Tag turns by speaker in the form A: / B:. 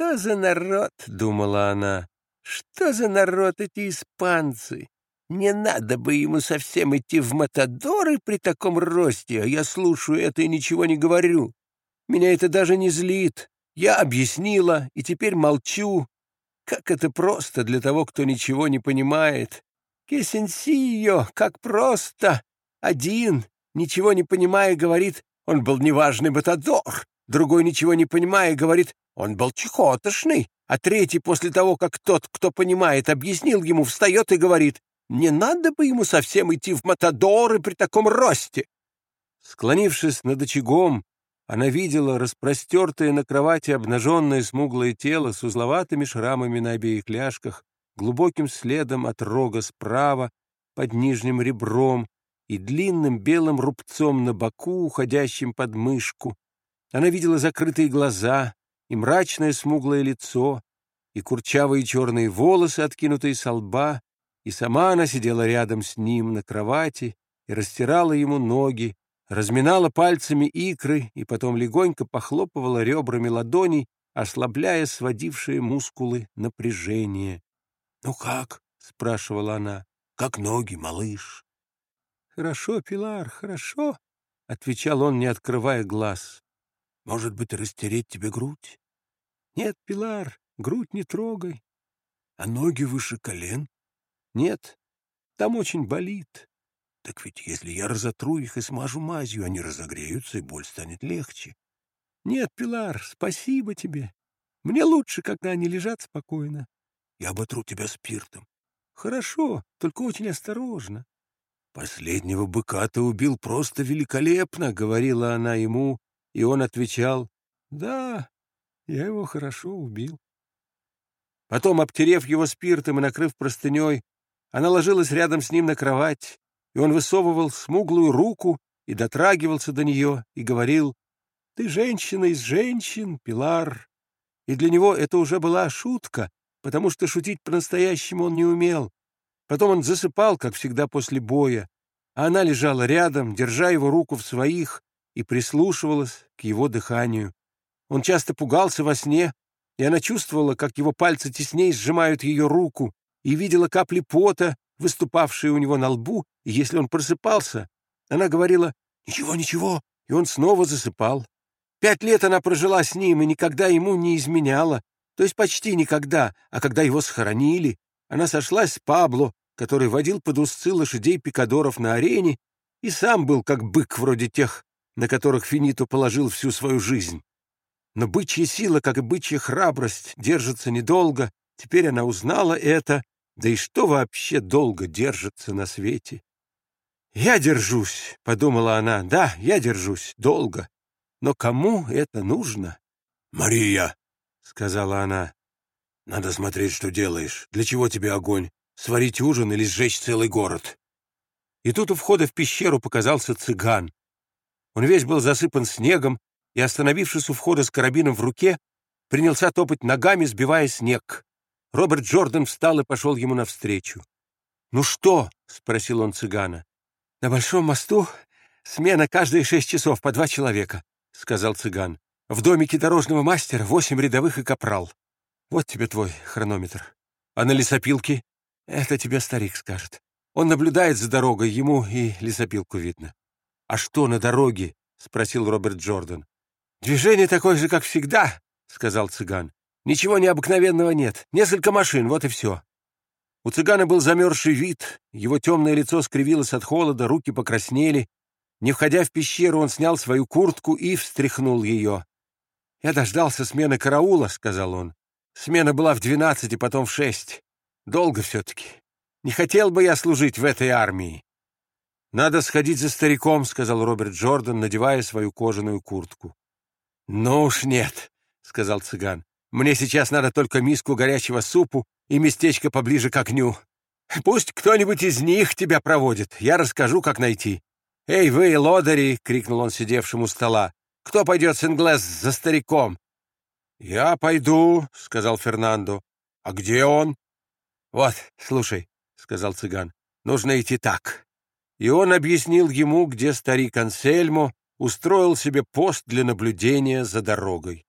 A: что за народ?» — думала она. «Что за народ эти испанцы? Не надо бы ему совсем идти в Матадоры при таком росте, а я слушаю это и ничего не говорю. Меня это даже не злит. Я объяснила, и теперь молчу. Как это просто для того, кто ничего не понимает. Кесенсио, как просто. Один, ничего не понимая, говорит, он был неважный батадор. Другой, ничего не понимая, говорит, он был чехотошный. А третий, после того, как тот, кто понимает, объяснил ему, встает и говорит, не надо бы ему совсем идти в Матадоры при таком росте. Склонившись над очагом, она видела распростертое на кровати обнаженное смуглое тело с узловатыми шрамами на обеих ляжках, глубоким следом от рога справа, под нижним ребром и длинным белым рубцом на боку, уходящим под мышку. Она видела закрытые глаза и мрачное смуглое лицо, и курчавые черные волосы, откинутые со лба, и сама она сидела рядом с ним на кровати и растирала ему ноги, разминала пальцами икры и потом легонько похлопывала ребрами ладоней, ослабляя сводившие мускулы напряжение. «Ну как?» — спрашивала она. «Как ноги, малыш?» «Хорошо, Пилар, хорошо», — отвечал он, не открывая глаз. «Может быть, растереть тебе грудь?» «Нет, Пилар, грудь не трогай». «А ноги выше колен?» «Нет, там очень болит». Так ведь если я разотру их и смажу мазью, они разогреются, и боль станет легче. Нет, Пилар, спасибо тебе. Мне лучше, когда они лежат спокойно. Я оботру тебя спиртом. Хорошо, только очень осторожно. Последнего быка ты убил просто великолепно, говорила она ему, и он отвечал, да, я его хорошо убил. Потом, обтерев его спиртом и накрыв простыней, она ложилась рядом с ним на кровать, и он высовывал смуглую руку и дотрагивался до нее и говорил, «Ты женщина из женщин, Пилар». И для него это уже была шутка, потому что шутить по-настоящему он не умел. Потом он засыпал, как всегда после боя, а она лежала рядом, держа его руку в своих, и прислушивалась к его дыханию. Он часто пугался во сне, и она чувствовала, как его пальцы теснее сжимают ее руку, и видела капли пота, выступавшие у него на лбу, и если он просыпался, она говорила «Ничего, ничего», и он снова засыпал. Пять лет она прожила с ним и никогда ему не изменяла, то есть почти никогда, а когда его схоронили, она сошлась с Пабло, который водил под узцы лошадей-пикадоров на арене и сам был как бык вроде тех, на которых Финиту положил всю свою жизнь. Но бычья сила, как и бычья храбрость, держится недолго, теперь она узнала это, да и что вообще долго держится на свете? «Я держусь», — подумала она, — «да, я держусь, долго. Но кому это нужно?» «Мария», — сказала она, — «надо смотреть, что делаешь. Для чего тебе огонь? Сварить ужин или сжечь целый город?» И тут у входа в пещеру показался цыган. Он весь был засыпан снегом и, остановившись у входа с карабином в руке, принялся топать ногами, сбивая снег. Роберт Джордан встал и пошел ему навстречу. «Ну что?» — спросил он цыгана. «На Большом мосту смена каждые шесть часов по два человека», — сказал цыган. «В домике дорожного мастера восемь рядовых и капрал. Вот тебе твой хронометр. А на лесопилке? Это тебе старик скажет. Он наблюдает за дорогой, ему и лесопилку видно». «А что на дороге?» — спросил Роберт Джордан. «Движение такое же, как всегда», — сказал цыган. «Ничего необыкновенного нет. Несколько машин, вот и все. У цыгана был замерзший вид, его темное лицо скривилось от холода, руки покраснели. Не входя в пещеру, он снял свою куртку и встряхнул ее. «Я дождался смены караула», — сказал он. «Смена была в двенадцать и потом в шесть. Долго все-таки. Не хотел бы я служить в этой армии». «Надо сходить за стариком», — сказал Роберт Джордан, надевая свою кожаную куртку. «Ну уж нет», — сказал цыган. «Мне сейчас надо только миску горячего супу и местечко поближе к огню. Пусть кто-нибудь из них тебя проводит, я расскажу, как найти. «Эй, вы, лодыри!» — крикнул он сидевшему у стола. «Кто пойдет с Инглес за стариком?» «Я пойду», — сказал Фернандо. «А где он?» «Вот, слушай», — сказал цыган, — «нужно идти так». И он объяснил ему, где старик Ансельмо устроил себе пост для наблюдения за дорогой.